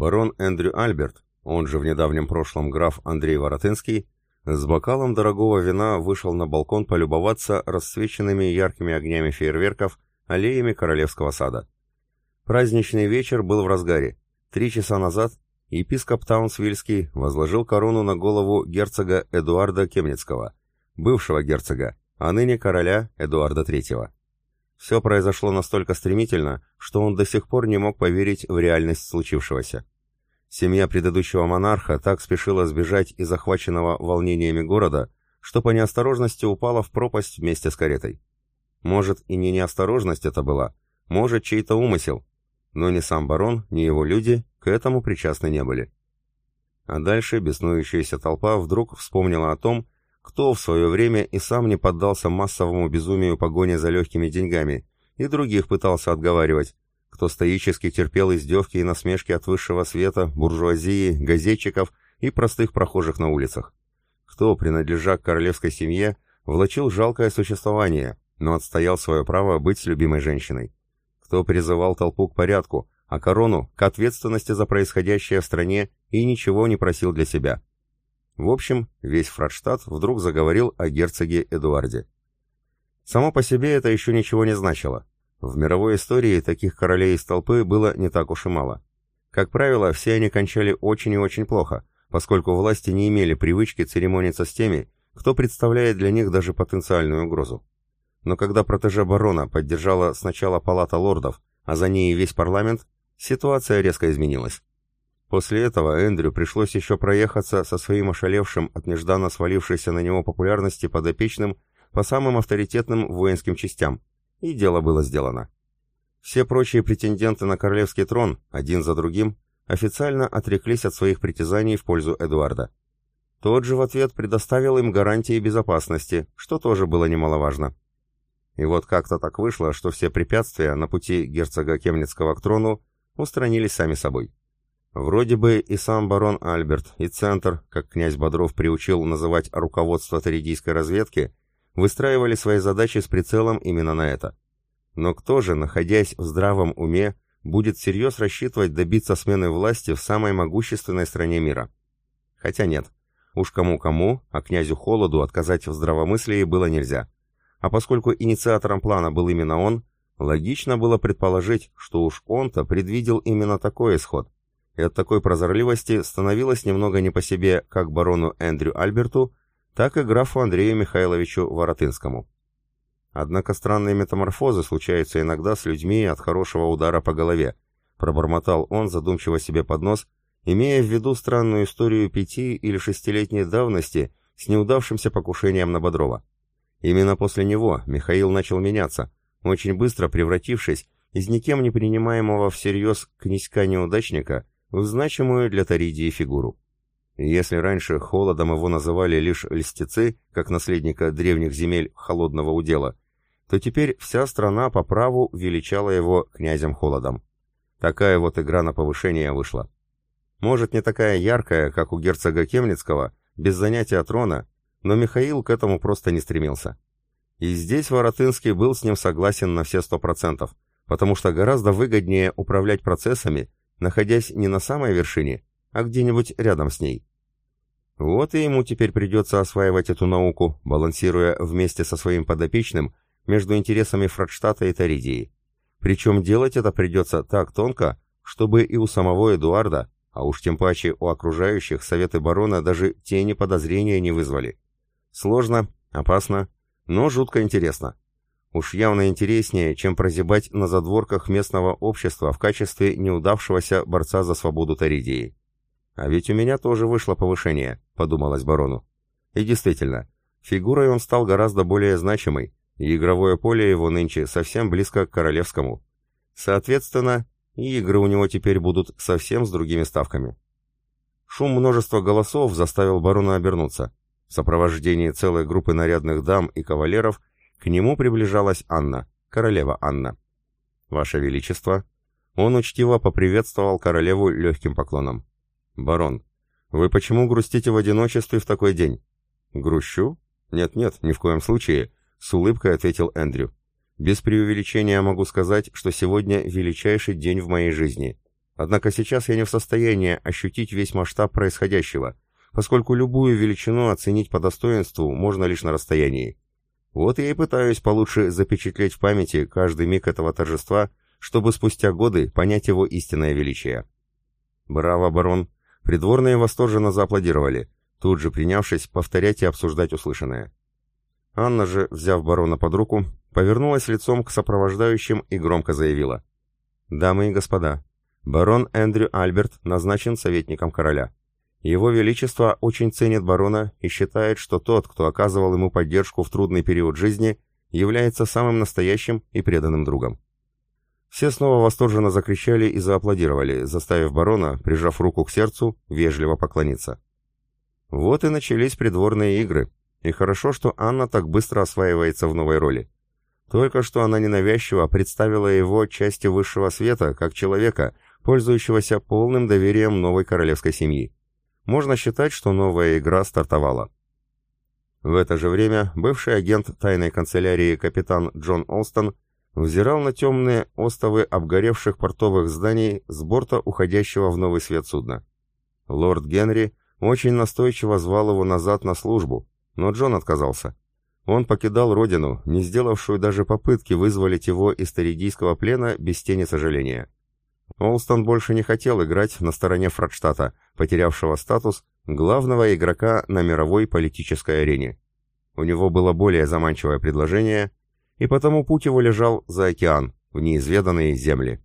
Барон Эндрю Альберт, он же в недавнем прошлом граф Андрей Воротынский, с бокалом дорогого вина вышел на балкон полюбоваться расцвеченными яркими огнями фейерверков аллеями Королевского сада. Праздничный вечер был в разгаре. Три часа назад епископ Таунсвильский возложил корону на голову герцога Эдуарда Кемницкого, бывшего герцога, а ныне короля Эдуарда III. Все произошло настолько стремительно, что он до сих пор не мог поверить в реальность случившегося. Семья предыдущего монарха так спешила сбежать из захваченного волнениями города, что по неосторожности упала в пропасть вместе с каретой. Может, и не неосторожность это была, может, чей-то умысел, но ни сам барон, ни его люди к этому причастны не были. А дальше беснующаяся толпа вдруг вспомнила о том, кто в свое время и сам не поддался массовому безумию погони за легкими деньгами, и других пытался отговаривать, кто стоически терпел издевки и насмешки от высшего света, буржуазии, газетчиков и простых прохожих на улицах. Кто, принадлежа к королевской семье, влачил жалкое существование, но отстоял свое право быть любимой женщиной. Кто призывал толпу к порядку, а корону к ответственности за происходящее в стране и ничего не просил для себя. В общем, весь Фрадштадт вдруг заговорил о герцоге Эдуарде. Само по себе это еще ничего не значило. В мировой истории таких королей из толпы было не так уж и мало. Как правило, все они кончали очень и очень плохо, поскольку власти не имели привычки церемониться с теми, кто представляет для них даже потенциальную угрозу. Но когда протеже барона поддержала сначала палата лордов, а за ней и весь парламент, ситуация резко изменилась. После этого Эндрю пришлось еще проехаться со своим ошалевшим от нежданно свалившейся на него популярности подопечным по самым авторитетным воинским частям, и дело было сделано. Все прочие претенденты на королевский трон, один за другим, официально отреклись от своих притязаний в пользу Эдуарда. Тот же в ответ предоставил им гарантии безопасности, что тоже было немаловажно. И вот как-то так вышло, что все препятствия на пути герцога Кемницкого к трону устранились сами собой. Вроде бы и сам барон Альберт, и Центр, как князь Бодров приучил называть руководство таридийской разведки, выстраивали свои задачи с прицелом именно на это. Но кто же, находясь в здравом уме, будет всерьез рассчитывать добиться смены власти в самой могущественной стране мира? Хотя нет. Уж кому-кому, а князю Холоду отказать в здравомыслии было нельзя. А поскольку инициатором плана был именно он, логично было предположить, что уж он-то предвидел именно такой исход – и от такой прозорливости становилось немного не по себе как барону Эндрю Альберту, так и графу Андрею Михайловичу Воротынскому. Однако странные метаморфозы случаются иногда с людьми от хорошего удара по голове, пробормотал он задумчиво себе под нос, имея в виду странную историю пяти- или шестилетней давности с неудавшимся покушением на Бодрова. Именно после него Михаил начал меняться, очень быстро превратившись из никем не принимаемого всерьез князька-неудачника в значимую для Таридии фигуру. Если раньше холодом его называли лишь льстецы, как наследника древних земель холодного удела, то теперь вся страна по праву величала его князем холодом. Такая вот игра на повышение вышла. Может, не такая яркая, как у герцога Кемницкого, без занятия трона, но Михаил к этому просто не стремился. И здесь Воротынский был с ним согласен на все сто процентов, потому что гораздо выгоднее управлять процессами, находясь не на самой вершине, а где-нибудь рядом с ней. Вот и ему теперь придется осваивать эту науку, балансируя вместе со своим подопечным между интересами Фрадштадта и Таридии. Причем делать это придется так тонко, чтобы и у самого Эдуарда, а уж тем паче у окружающих советы барона даже тени подозрения не вызвали. Сложно, опасно, но жутко интересно. Уж явно интереснее, чем прозябать на задворках местного общества в качестве неудавшегося борца за свободу Таридии. «А ведь у меня тоже вышло повышение», — подумалось барону. И действительно, фигурой он стал гораздо более значимой, и игровое поле его нынче совсем близко к королевскому. Соответственно, и игры у него теперь будут совсем с другими ставками. Шум множества голосов заставил барона обернуться. В сопровождении целой группы нарядных дам и кавалеров к нему приближалась Анна, королева Анна. «Ваше Величество!» Он учтиво поприветствовал королеву легким поклоном. «Барон, вы почему грустите в одиночестве в такой день? Грущу? Нет-нет, ни в коем случае, с улыбкой ответил Эндрю. Без преувеличения могу сказать, что сегодня величайший день в моей жизни. Однако сейчас я не в состоянии ощутить весь масштаб происходящего, поскольку любую величину оценить по достоинству можно лишь на расстоянии. Вот я и пытаюсь получше запечатлеть в памяти каждый миг этого торжества, чтобы спустя годы понять его истинное величие. «Браво, барон!» Придворные восторженно зааплодировали, тут же принявшись повторять и обсуждать услышанное. Анна же, взяв барона под руку, повернулась лицом к сопровождающим и громко заявила. «Дамы и господа, барон Эндрю Альберт назначен советником короля. Его Величество очень ценит барона и считает, что тот, кто оказывал ему поддержку в трудный период жизни, является самым настоящим и преданным другом. Все снова восторженно закричали и зааплодировали, заставив барона, прижав руку к сердцу, вежливо поклониться. Вот и начались придворные игры, и хорошо, что Анна так быстро осваивается в новой роли. Только что она ненавязчиво представила его части высшего света, как человека, пользующегося полным доверием новой королевской семьи. Можно считать, что новая игра стартовала. В это же время бывший агент тайной канцелярии капитан Джон Олстон взирал на темные остовы обгоревших портовых зданий с борта уходящего в новый свет судна. Лорд Генри очень настойчиво звал его назад на службу, но Джон отказался. Он покидал родину, не сделавшую даже попытки вызволить его из Торидийского плена без тени сожаления. Олстон больше не хотел играть на стороне Фрадштадта, потерявшего статус главного игрока на мировой политической арене. У него было более заманчивое предложение, и потому путь его лежал за океан, в неизведанные земли.